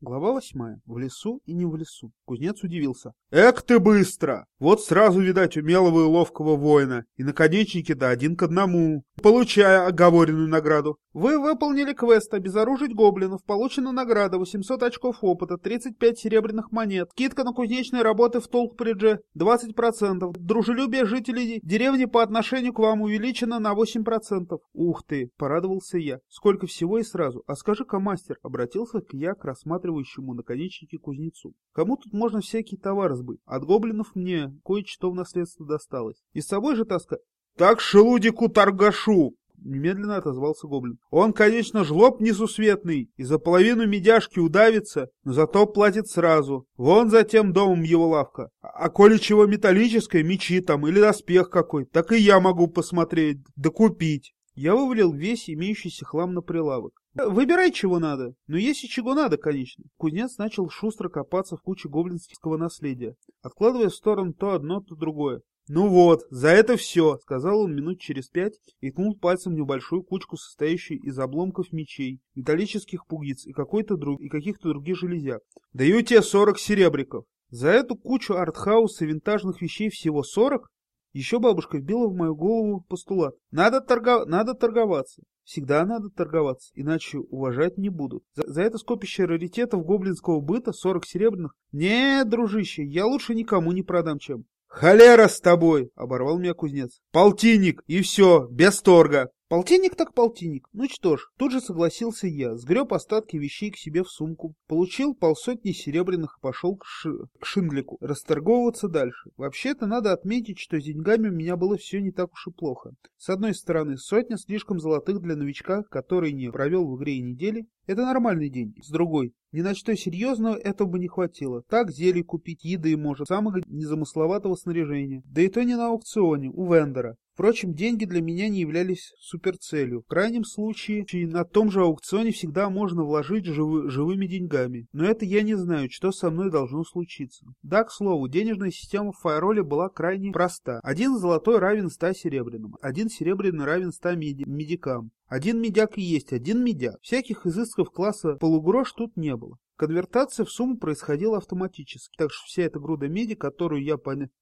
Глава восьмая. В лесу и не в лесу. Кузнец удивился. «Эк ты быстро! Вот сразу, видать, умелого и ловкого воина. И наконечники да один к одному. Получая оговоренную награду. Вы выполнили квест «Обезоружить гоблинов». Получена награда 800 очков опыта, 35 серебряных монет. Скидка на кузнечные работы в Толкпридже 20%. Дружелюбие жителей деревни по отношению к вам увеличено на 8%. Ух ты, порадовался я. Сколько всего и сразу. А скажи-ка, мастер, обратился к я к рассматривающему наконечники кузнецу. Кому тут можно всякий товар сбыть? От гоблинов мне кое-что в наследство досталось. И с собой же таскать. Так шелудику торгашу! Немедленно отозвался гоблин. Он, конечно, жлоб несусветный, и за половину медяшки удавится, но зато платит сразу. Вон за тем домом его лавка. А коли чего металлическое, мечи там или доспех какой, так и я могу посмотреть, да купить. Я вывалил весь имеющийся хлам на прилавок. Выбирай, чего надо. Но если чего надо, конечно. Кузнец начал шустро копаться в куче гоблинского наследия, откладывая в сторону то одно, то другое. «Ну вот, за это все», — сказал он минут через пять и ткнул пальцем небольшую кучку, состоящую из обломков мечей, металлических пуговиц и, какой-то друг... и каких-то других железяк. «Даю тебе сорок серебряков». За эту кучу артхауса и винтажных вещей всего сорок? Еще бабушка вбила в мою голову постулат. Надо, торгов... надо торговаться. Всегда надо торговаться, иначе уважать не будут. За, за это скопище раритетов гоблинского быта, 40 серебряных. Не, дружище, я лучше никому не продам, чем. «Холера с тобой!» — оборвал меня кузнец. «Полтинник, и все, без торга!» Полтинник так полтинник. Ну что ж, тут же согласился я, сгреб остатки вещей к себе в сумку, получил полсотни серебряных и пошел к, ши... к Шиндлику расторговываться дальше. Вообще-то надо отметить, что с деньгами у меня было все не так уж и плохо. С одной стороны, сотня слишком золотых для новичка, который не провел в игре и недели, это нормальные деньги. С другой, ни на что серьезного этого бы не хватило. Так зелье купить, еды может, самого незамысловатого снаряжения. Да и то не на аукционе, у вендора. Впрочем, деньги для меня не являлись суперцелью. В крайнем случае, на том же аукционе всегда можно вложить живы, живыми деньгами. Но это я не знаю, что со мной должно случиться. Да, к слову, денежная система в Файроле была крайне проста. Один золотой равен 100 серебряным, один серебряный равен 100 меди медикам. Один медяк и есть один медяк. Всяких изысков класса полугрош тут не было. Конвертация в сумму происходила автоматически, так что вся эта груда меди, которую я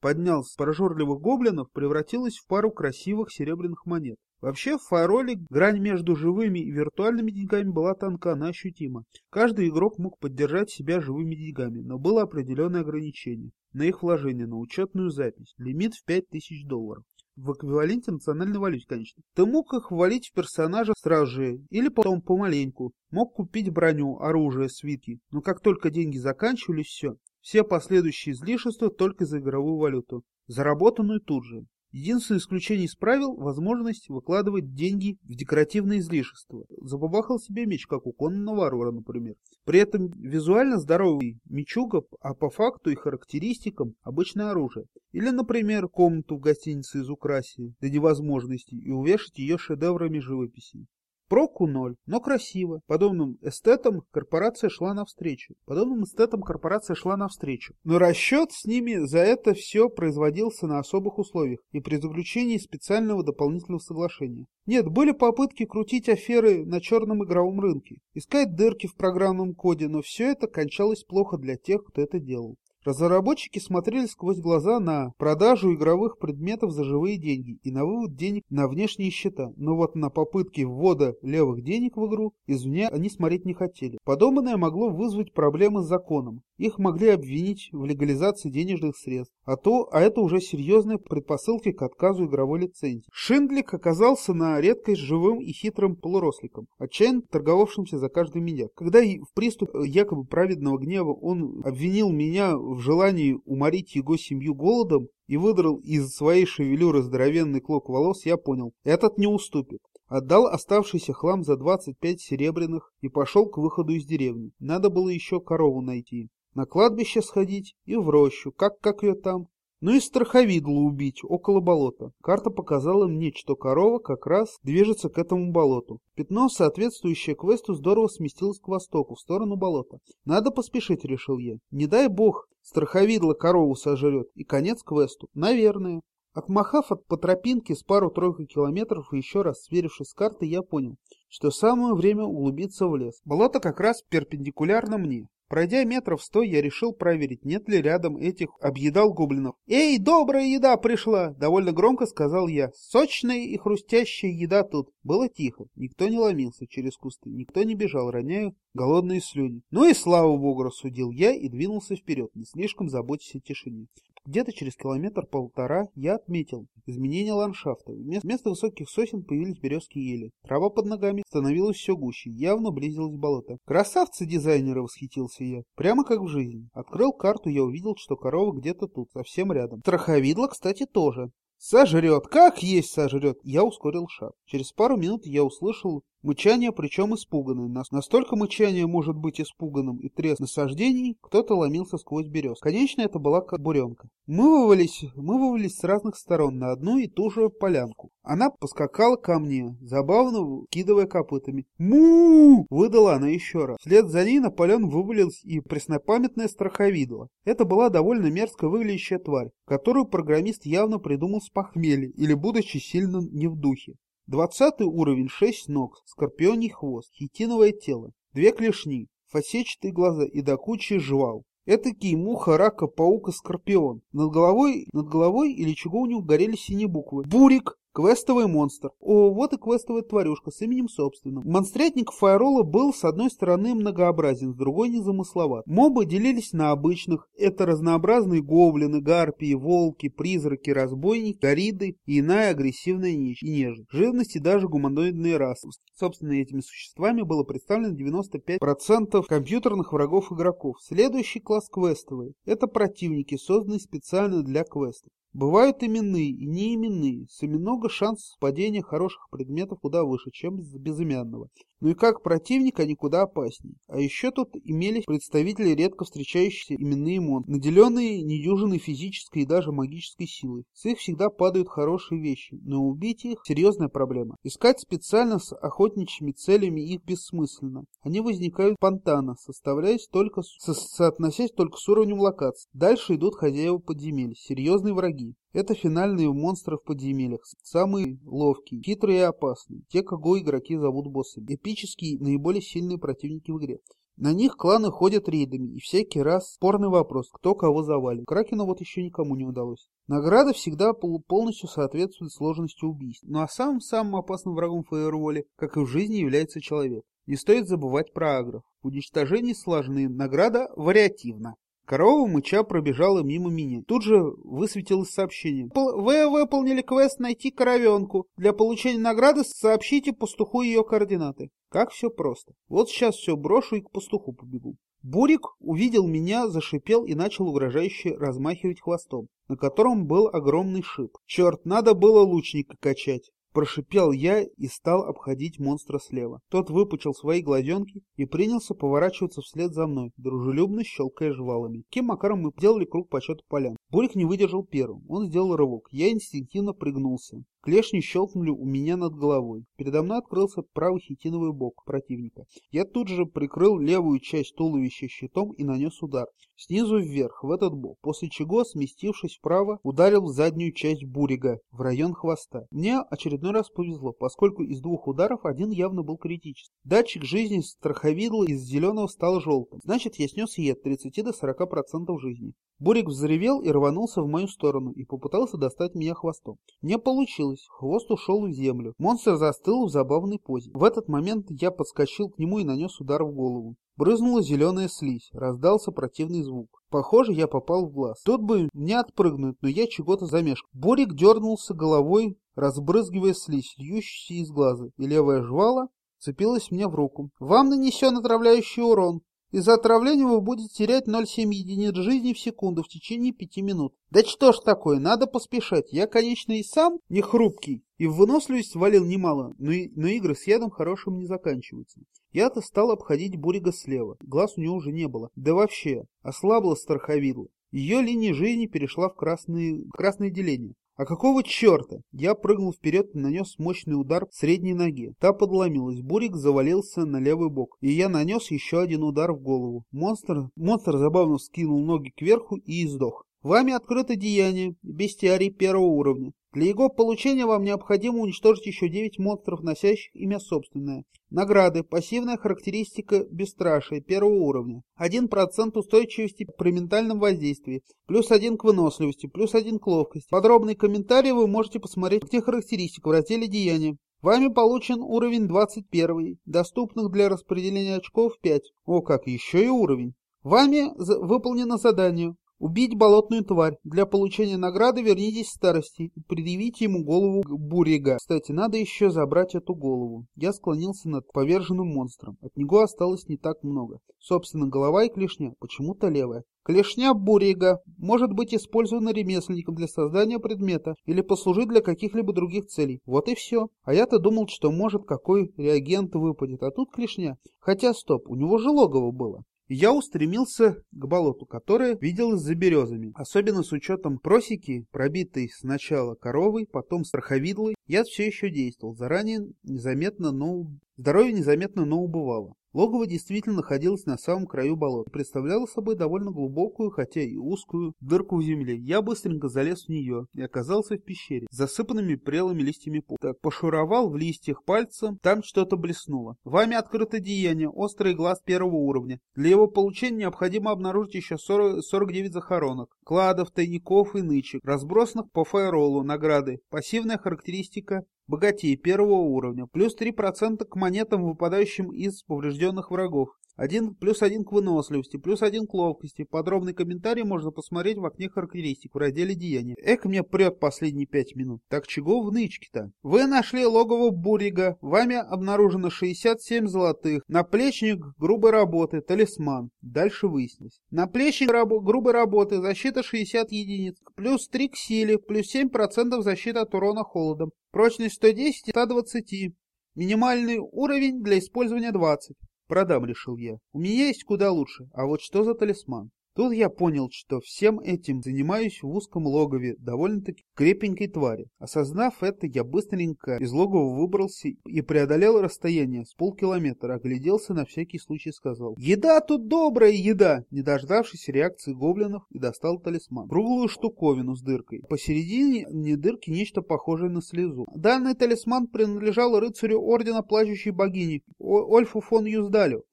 поднял с прожорливых гоблинов, превратилась в пару красивых серебряных монет. Вообще, в файроле грань между живыми и виртуальными деньгами была тонка, но ощутима. Каждый игрок мог поддержать себя живыми деньгами, но было определенное ограничение на их вложение на учетную запись, лимит в 5000 долларов в эквиваленте национальной валюте, конечно. Ты мог их ввалить в персонажа сразу же, или потом помаленьку. Мог купить броню, оружие, свитки. Но как только деньги заканчивались, все. Все последующие излишества только за игровую валюту, заработанную тут же. Единственное исключение из правил – возможность выкладывать деньги в декоративное излишество. Забабахал себе меч, как у конного варвара, например. При этом визуально здоровый мечуга, а по факту и характеристикам обычное оружие. Или, например, комнату в гостинице из Украсии до невозможности и увешать ее шедеврами живописи. Проку ноль, но красиво. Подобным эстетам корпорация шла навстречу. Подобным эстетам корпорация шла навстречу. Но расчет с ними за это все производился на особых условиях и при заключении специального дополнительного соглашения. Нет, были попытки крутить аферы на черном игровом рынке, искать дырки в программном коде, но все это кончалось плохо для тех, кто это делал. Разработчики смотрели сквозь глаза на продажу игровых предметов за живые деньги и на вывод денег на внешние счета, но вот на попытки ввода левых денег в игру извне они смотреть не хотели. Подобное могло вызвать проблемы с законом. Их могли обвинить в легализации денежных средств, а то, а это уже серьезные предпосылки к отказу игровой лицензии. Шиндлик оказался на редкость живым и хитрым полуросликом, отчаянно торговавшимся за каждый медяк. Когда в приступ якобы праведного гнева он обвинил меня в желании уморить его семью голодом и выдрал из своей шевелюры здоровенный клок волос, я понял, этот не уступит. Отдал оставшийся хлам за 25 серебряных и пошел к выходу из деревни. Надо было еще корову найти на кладбище сходить и в рощу, как, как ее там. Ну и страховидлу убить около болота. Карта показала мне, что корова как раз движется к этому болоту. Пятно, соответствующее квесту, здорово сместилось к востоку, в сторону болота. Надо поспешить, решил я. Не дай бог, страховидло корову сожрет. И конец квесту. Наверное. Отмахав от по тропинке с пару-тройку километров и еще раз сверившись с картой, я понял, что самое время углубиться в лес. Болото как раз перпендикулярно мне. Пройдя метров сто, я решил проверить, нет ли рядом этих объедал гоблинов. «Эй, добрая еда пришла!» — довольно громко сказал я. «Сочная и хрустящая еда тут». Было тихо, никто не ломился через кусты, никто не бежал, роняя голодные слюни. Ну и слава богу, рассудил я и двинулся вперед, не слишком заботясь о тишине. Где-то через километр-полтора я отметил изменение ландшафта. Вместо высоких сосен появились березки и ели. Трава под ногами становилась все гуще, явно близилось болото. Красавцы дизайнеры, восхитился я. Прямо как в жизни. Открыл карту, я увидел, что корова где-то тут, совсем рядом. Страховидло, кстати, тоже. Сожрет, как есть сожрет. Я ускорил шаг. Через пару минут я услышал Мычание, причем испуганное. Настолько мычание может быть испуганным и треск насаждений, кто-то ломился сквозь берез. Конечно, это была буренка. Мы вывалились, мы вывалились с разных сторон на одну и ту же полянку. Она поскакала ко мне, забавно кидывая копытами. му выдала она еще раз. Вслед за ней на поляну вывалилась и преснопамятная страховидла. Это была довольно мерзко выглядящая тварь, которую программист явно придумал с похмелья или будучи сильно не в духе. Двадцатый уровень, шесть ног, скорпионий хвост, хитиновое тело, две клешни, фасетчатые глаза и до кучи жвал. Этакий муха, рака, паука, скорпион. Над головой, над головой или чего у него горели синие буквы. Бурик, Квестовый монстр. О, вот и квестовая тварюшка с именем собственным. Монстрятник Файрола был с одной стороны многообразен, с другой незамысловат. Мобы делились на обычных. Это разнообразные гоблины, гарпии, волки, призраки, разбойники, гориды и иная агрессивная нежить. Живность и даже гуманоидные расы. Собственно, этими существами было представлено 95% компьютерных врагов игроков. Следующий класс квестовый. Это противники, созданные специально для квестов. Бывают именные и неименные, с именного шанс падения хороших предметов куда выше, чем с безымянного. Ну и как противник они куда опаснее. А еще тут имелись представители редко встречающиеся именные монстры, наделенные недюжиной физической и даже магической силой. С их всегда падают хорошие вещи, но убить их – серьезная проблема. Искать специально с охотничьими целями их бессмысленно. Они возникают спонтанно, составляясь только, со соотносясь только с уровнем локации. Дальше идут хозяева подземель, серьезные враги. Это финальные монстры в подземельях, самые ловкие, хитрые и опасные, те, кого игроки зовут боссами, эпические, наиболее сильные противники в игре. На них кланы ходят рейдами, и всякий раз спорный вопрос, кто кого завалит. Кракена вот еще никому не удалось. Награда всегда полностью соответствует сложности убийств. Ну а самым-самым опасным врагом фаерволе, как и в жизни, является человек. Не стоит забывать про агров. В уничтожении награда вариативна. Корова мыча пробежала мимо меня. Тут же высветилось сообщение. Вы выполнили квест «Найти коровенку». Для получения награды сообщите пастуху ее координаты. Как все просто. Вот сейчас все брошу и к пастуху побегу. Бурик увидел меня, зашипел и начал угрожающе размахивать хвостом, на котором был огромный шип. Черт, надо было лучника качать. Прошипел я и стал обходить монстра слева. Тот выпучил свои глазенки и принялся поворачиваться вслед за мной, дружелюбно щелкая жвалами. Кем макаром мы делали круг по счету полян. Бурик не выдержал первым. Он сделал рывок. Я инстинктивно прыгнулся. Клешни щелкнули у меня над головой. Передо мной открылся правый хитиновый бок противника. Я тут же прикрыл левую часть туловища щитом и нанес удар. Снизу вверх, в этот бок, после чего, сместившись вправо, ударил в заднюю часть бурига, в район хвоста. Мне очередной раз повезло, поскольку из двух ударов один явно был критический. Датчик жизни страховидла из зеленого стал желтым. Значит, я снес ей от 30 до 40% жизни. Бурик взревел и рванулся в мою сторону и попытался достать меня хвостом. Не получилось, хвост ушел в землю. Монстр застыл в забавной позе. В этот момент я подскочил к нему и нанес удар в голову. Брызнула зеленая слизь, раздался противный звук. Похоже, я попал в глаз. Тут бы мне отпрыгнуть, но я чего-то замешкал. Борик дернулся головой, разбрызгивая слизь, льющуюся из глаза, и левая жвала цепилась мне в руку. «Вам нанесен отравляющий урон. Из-за отравления вы будете терять 0,7 единиц жизни в секунду в течение 5 минут. Да что ж такое, надо поспешать. Я, конечно, и сам не хрупкий, и в выносливость валил немало, но, и, но игры с ядом хорошим не заканчиваются. Я-то стал обходить Бурига слева, глаз у него уже не было. Да вообще, ослабла страховидла. Ее линия жизни перешла в красные, красное деление. А какого черта? Я прыгнул вперед и нанес мощный удар в средней ноге. Та подломилась, бурик завалился на левый бок, и я нанес еще один удар в голову. Монстр, монстр забавно скинул ноги кверху и издох. Вами открыто деяние, бестиарий первого уровня. Для его получения вам необходимо уничтожить еще 9 монстров, носящих имя собственное. Награды. Пассивная характеристика бесстрашия первого уровня. 1% устойчивости при ментальном воздействии. Плюс 1 к выносливости. Плюс 1 к ловкости. Подробные комментарии вы можете посмотреть в тех характеристиках в разделе деяния. Вами получен уровень 21, доступных для распределения очков 5. О, как еще и уровень. Вами выполнено задание Убить болотную тварь. Для получения награды вернитесь в старости и предъявите ему голову Бурига. Кстати, надо еще забрать эту голову. Я склонился над поверженным монстром. От него осталось не так много. Собственно, голова и клешня почему-то левая. Клешня Бурига может быть использована ремесленником для создания предмета или послужить для каких-либо других целей. Вот и все. А я-то думал, что может какой реагент выпадет, а тут клешня. Хотя стоп, у него же логово было я устремился к болоту, которое виделось за березами. Особенно с учетом просеки, пробитой сначала коровой, потом страховидлой, я все еще действовал. Заранее незаметно, но... Здоровье незаметно, но убывало. Логово действительно находилось на самом краю болота, представляло собой довольно глубокую, хотя и узкую, дырку в земле. Я быстренько залез в нее и оказался в пещере, засыпанными прелыми листьями пу. Так, пошуровал в листьях пальцем, там что-то блеснуло. Вами открыто деяние, острый глаз первого уровня. Для его получения необходимо обнаружить еще 40, 49 захоронок, кладов, тайников и нычек, разбросанных по фаеролу, награды. Пассивная характеристика богатей первого уровня, плюс 3% к монетам, выпадающим из поврежденных врагов. Один, плюс один к выносливости, плюс один к ловкости. Подробный комментарий можно посмотреть в окне характеристик в разделе деяния. Эк, мне прет последние пять минут. Так чего в нычке-то? Вы нашли логово Бурига. Вами обнаружено 67 золотых. Наплечник грубой работы, талисман. Дальше выяснилось. Наплечник раб грубой работы, защита 60 единиц. Плюс 3 к силе, плюс 7% защиты от урона холодом. Прочность 110 и 120. Минимальный уровень для использования 20. Продам, решил я. У меня есть куда лучше. А вот что за талисман? Тут я понял, что всем этим занимаюсь в узком логове довольно-таки крепенькой твари. Осознав это, я быстренько из логова выбрался и преодолел расстояние с полкилометра, огляделся на всякий случай и сказал «Еда тут добрая еда!» Не дождавшись реакции гоблинов и достал талисман. Круглую штуковину с дыркой. Посередине не дырки нечто похожее на слезу. Данный талисман принадлежал рыцарю Ордена Плачущей Богини Ольфу фон Юздалю.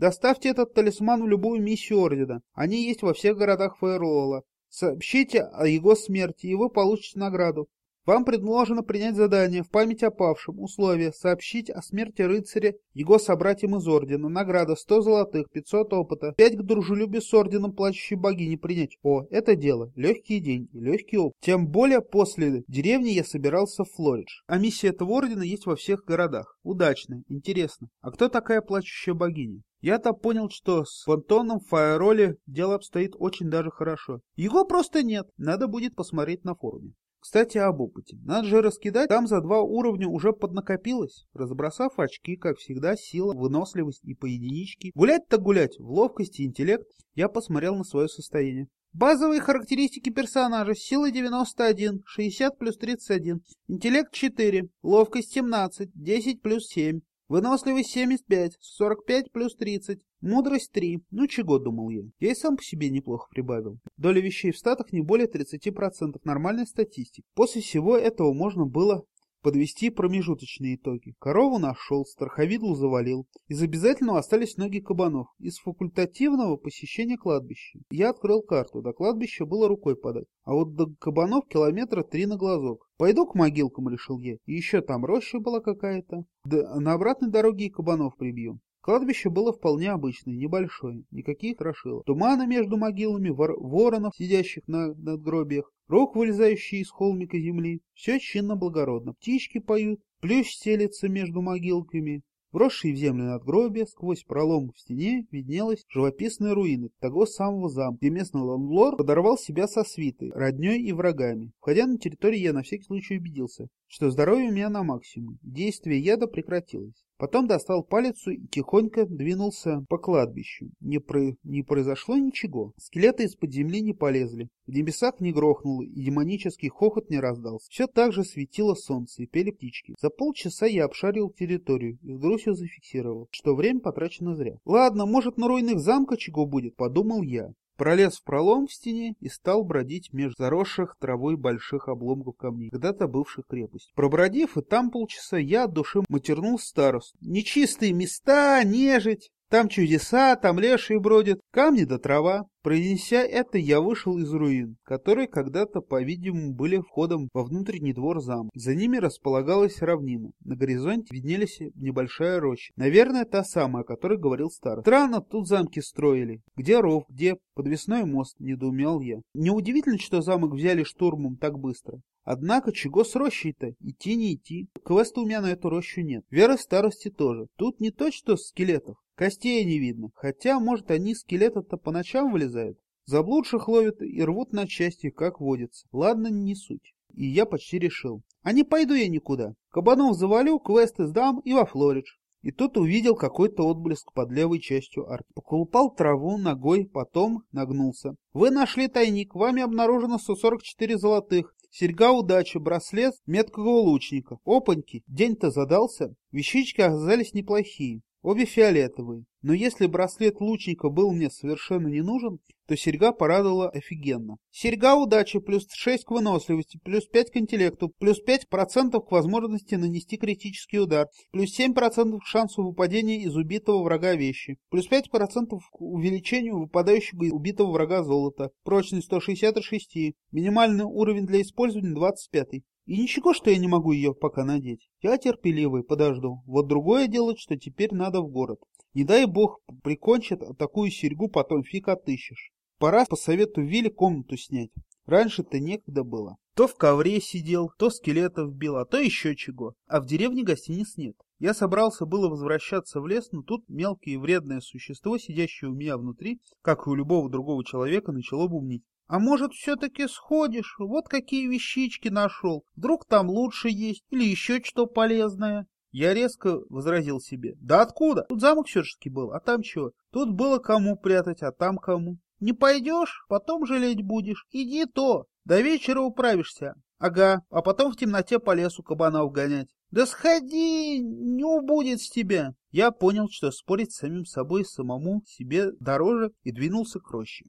Доставьте этот талисман в любую миссию Ордена. Они есть во всех городах Фаерлола. Сообщите о его смерти, и вы получите награду. Вам предложено принять задание в память о павшем. Условие – сообщить о смерти рыцаря его собратьям из Ордена. Награда 100 золотых, 500 опыта, 5 к дружелюбию с Орденом плачущей богини принять. О, это дело. Легкие деньги, легкий опыт. Тем более после деревни я собирался в Флоридж. А миссия этого Ордена есть во всех городах. Удачно, интересно. А кто такая плачущая богиня? Я-то понял, что с Фантоном в Фаероле дело обстоит очень даже хорошо. Его просто нет, надо будет посмотреть на форуме. Кстати, об опыте. Надо же раскидать, там за два уровня уже поднакопилось. Разбросав очки, как всегда, сила, выносливость и по единичке. Гулять-то гулять, в ловкости интеллект, я посмотрел на свое состояние. Базовые характеристики персонажа. Сила 91, 60 плюс 31, интеллект 4, ловкость 17, 10 плюс 7, Выносливость 75, 45 плюс 30, мудрость 3. Ну чего, думал я. Я и сам по себе неплохо прибавил. Доля вещей в статах не более 30%, нормальная статистика. После всего этого можно было подвести промежуточные итоги. Корову нашел, страховидлу завалил. Из обязательного остались ноги кабанов. Из факультативного посещения кладбища. Я открыл карту, до кладбища было рукой подать. А вот до кабанов километра три на глазок. Пойду к могилкам, решил я. И еще там роща была какая-то. Да на обратной дороге и кабанов прибью. Кладбище было вполне обычное, небольшое, никаких страшилок. Тумана между могилами, вор воронов, сидящих на надгробиях, рог, вылезающий из холмика земли. Все чинно-благородно. Птички поют, плющ стелется между могилками, Вросшие в землю надгробия, сквозь пролом в стене виднелась живописная руины того самого замка, где местный ландлор подорвал себя со свитой, родней и врагами. Входя на территорию, я на всякий случай убедился, что здоровье у меня на максимум. Действие яда прекратилось. Потом достал палицу и тихонько двинулся по кладбищу. Не, про... не произошло ничего. Скелеты из-под земли не полезли. В небесах не грохнуло, и демонический хохот не раздался. Все так же светило солнце и пели птички. За полчаса я обшарил территорию и с грустью зафиксировал, что время потрачено зря. Ладно, может на руинах замка чего будет, подумал я. Пролез в пролом в стене и стал бродить между заросших травой больших обломков камней, когда-то бывших крепость. Пробродив и там полчаса, я от души матернул старост. Нечистые места, нежить, там чудеса, там лешие бродят, камни да трава. Произнеся это, я вышел из руин, которые когда-то, по-видимому, были входом во внутренний двор замка. За ними располагалась равнина. На горизонте виднелись небольшая роща. Наверное, та самая, о которой говорил старый. Странно, тут замки строили. Где ров, где подвесной мост, недоумел я. Неудивительно, что замок взяли штурмом так быстро. Однако, чего с рощей-то? Идти не идти. Квеста у меня на эту рощу нет. Веры старости тоже. Тут не то, что скелетов. Костей не видно, хотя, может, они скелета-то по ночам вылезают. Заблудших ловят и рвут на части, как водится. Ладно, не суть. И я почти решил. А не пойду я никуда. Кабанов завалю, квесты сдам и во Флоридж. И тут увидел какой-то отблеск под левой частью арки. Поколупал траву ногой, потом нагнулся. Вы нашли тайник, вами обнаружено 144 золотых. Серьга удачи, браслет меткого лучника. Опаньки, день-то задался. Вещички оказались неплохие. Обе фиолетовые, но если браслет лучника был мне совершенно не нужен, то серьга порадовала офигенно. Серьга удачи плюс 6 к выносливости, плюс 5 к интеллекту, плюс 5% к возможности нанести критический удар, плюс 7% к шансу выпадения из убитого врага вещи, плюс 5% к увеличению выпадающего из убитого врага золота, прочность 166, минимальный уровень для использования 25. И ничего, что я не могу ее пока надеть. Я терпеливый, подожду. Вот другое дело, что теперь надо в город. Не дай бог прикончат, а такую серьгу потом фиг отыщешь. Пора по совету Вилли комнату снять. Раньше-то некогда было. То в ковре сидел, то скелетов бил, а то еще чего. А в деревне гостиниц нет. Я собрался было возвращаться в лес, но тут мелкое и вредное существо, сидящее у меня внутри, как и у любого другого человека, начало бумнить. А может, все-таки сходишь? Вот какие вещички нашел. Вдруг там лучше есть или еще что полезное. Я резко возразил себе. Да откуда? Тут замок все-таки был, а там чего? Тут было кому прятать, а там кому. Не пойдешь, потом жалеть будешь. Иди то. До вечера управишься. Ага, а потом в темноте по лесу кабанов гонять. Да сходи, не убудет с тебя. Я понял, что спорить с самим собой самому себе дороже и двинулся к роще.